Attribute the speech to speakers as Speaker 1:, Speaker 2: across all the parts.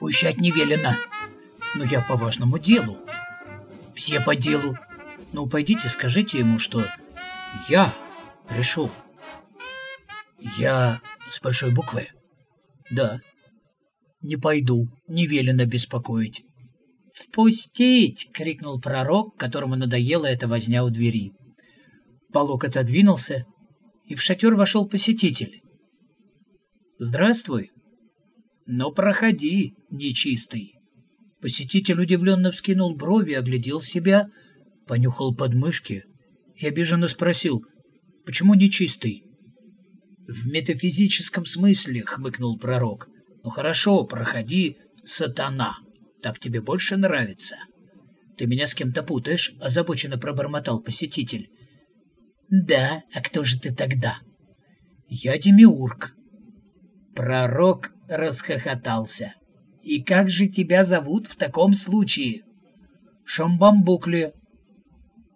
Speaker 1: Спущать не велено. Но я по важному делу. Все по делу. Ну, пойдите, скажите ему, что я пришел. Я с большой буквы? Да. Не пойду, не велено беспокоить. «Впустить!» — крикнул пророк, которому надоела эта возня у двери. Полок отодвинулся, и в шатер вошел посетитель. «Здравствуй!» Но проходи, нечистый. Посетитель удивленно вскинул брови, оглядел себя, понюхал подмышки и обиженно спросил, почему нечистый? В метафизическом смысле, хмыкнул пророк. Ну хорошо, проходи, сатана. Так тебе больше нравится? Ты меня с кем-то путаешь, озабоченно пробормотал посетитель. Да, а кто же ты тогда? Я Демиург. Пророк расхохотался. «И как же тебя зовут в таком случае?» «Шамбамбукли».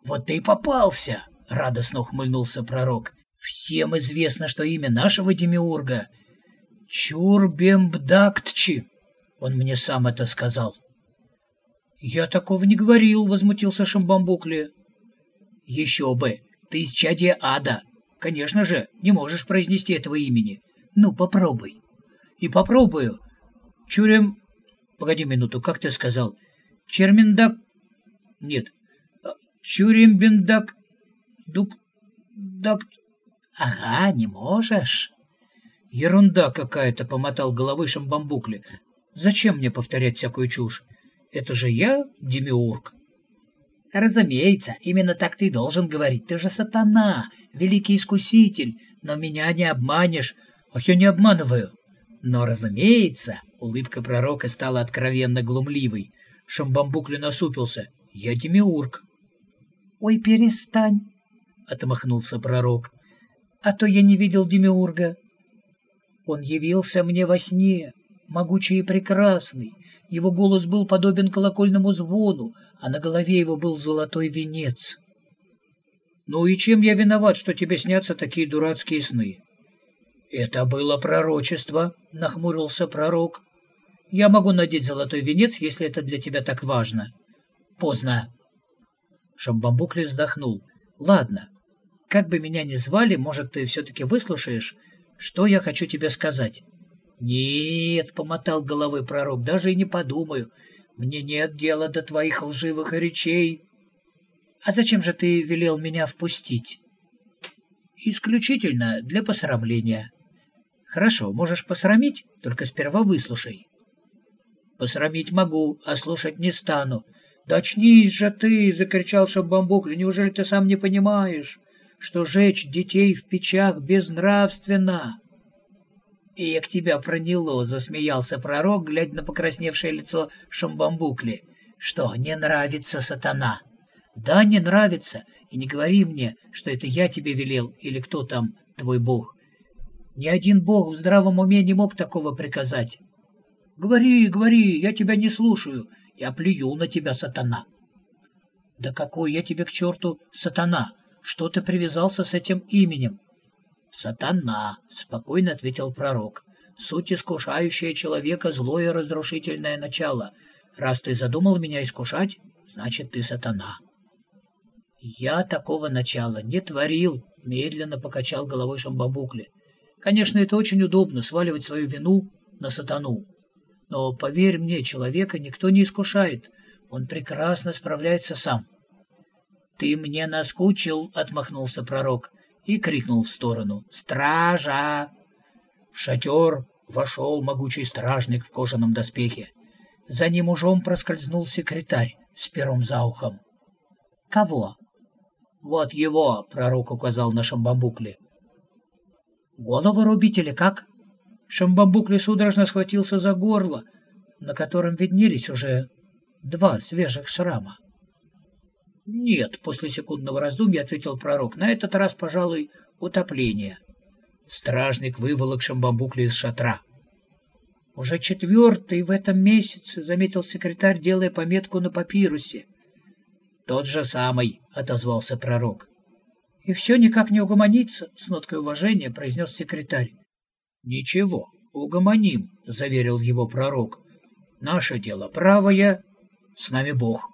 Speaker 1: «Вот ты попался!» — радостно ухмыльнулся пророк. «Всем известно, что имя нашего демиурга — Чурбембдактчи. Он мне сам это сказал». «Я такого не говорил», — возмутился Шамбамбукли. «Еще бы! Ты из чади ада! Конечно же, не можешь произнести этого имени. Ну, попробуй!» и попробую. Чурем... Погоди минуту, как ты сказал? Черминдак... Нет. А, чурембиндак... Дук... Дак... Ага, не можешь. Ерунда какая-то, помотал головой шамбамбукли. Зачем мне повторять всякую чушь? Это же я, демиург. Разумеется, именно так ты и должен говорить. Ты же сатана, великий искуситель, но меня не обманешь. ах, я не обманываю. Но, разумеется, улыбка пророка стала откровенно глумливой. Шамбамбуклю насупился. «Я Демиург». «Ой, перестань!» — отмахнулся пророк. «А то я не видел Демиурга. Он явился мне во сне, могучий и прекрасный. Его голос был подобен колокольному звону, а на голове его был золотой венец». «Ну и чем я виноват, что тебе снятся такие дурацкие сны?» «Это было пророчество», — нахмурился пророк. «Я могу надеть золотой венец, если это для тебя так важно». «Поздно». Шамбамбукли вздохнул. «Ладно, как бы меня ни звали, может, ты все-таки выслушаешь, что я хочу тебе сказать». «Нет», — помотал головой пророк, — «даже и не подумаю. Мне нет дела до твоих лживых речей». «А зачем же ты велел меня впустить?» «Исключительно для посрамления». Хорошо, можешь посрамить, только сперва выслушай. Посрамить могу, а слушать не стану. Да же ты, закричал Шабамбукля, неужели ты сам не понимаешь, что жечь детей в печах безнравственно? И к тебя проняло!» — засмеялся пророк, глядя на покрасневшее лицо Шамбамбукли. «Что, не нравится сатана?» «Да, не нравится, и не говори мне, что это я тебе велел или кто там твой бог. Ни один бог в здравом уме не мог такого приказать. Говори, говори, я тебя не слушаю. Я плюю на тебя, сатана. Да какой я тебе к черту, сатана? Что ты привязался с этим именем? Сатана, спокойно ответил пророк. Суть искушающая человека злое разрушительное начало. Раз ты задумал меня искушать, значит, ты сатана. Я такого начала не творил, медленно покачал головой Шамбабукли. Конечно, это очень удобно сваливать свою вину на сатану. Но, поверь мне, человека никто не искушает. Он прекрасно справляется сам. «Ты мне наскучил!» — отмахнулся пророк и крикнул в сторону. «Стража!» В шатер вошел могучий стражник в кожаном доспехе. За ним ужом проскользнул секретарь с пером за ухом. «Кого?» «Вот его!» — пророк указал на шамбамбукле. Голову рубите или как? Шамбамбукли судорожно схватился за горло, на котором виднелись уже два свежих шрама. «Нет», — после секундного раздумья ответил пророк, — «на этот раз, пожалуй, утопление». Стражник выволок Шамбамбукли из шатра. «Уже четвертый в этом месяце», — заметил секретарь, делая пометку на папирусе. «Тот же самый», — отозвался пророк и все никак не угомонится, — с ноткой уважения произнес секретарь. — Ничего, угомоним, — заверил его пророк. — Наше дело правое, с нами Бог. —